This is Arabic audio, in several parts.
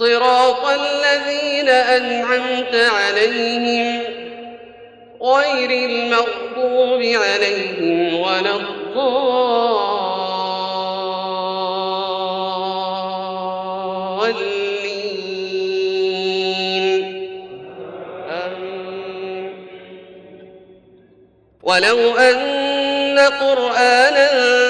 صراط الذين أنعمت عليهم غير المغضوب عليهم ولا الضالين. ولو أن قرآنا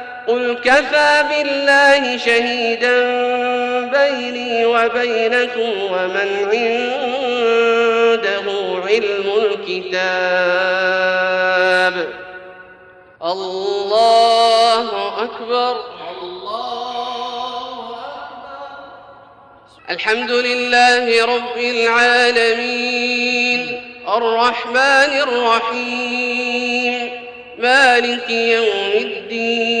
قل كفى بالله شهيدا بيني وبينكم ومن عنده علم الكتاب. الله أكبر. الله أكبر الحمد لله رب العالمين. الرحمن الرحيم. مالك يوم الدين.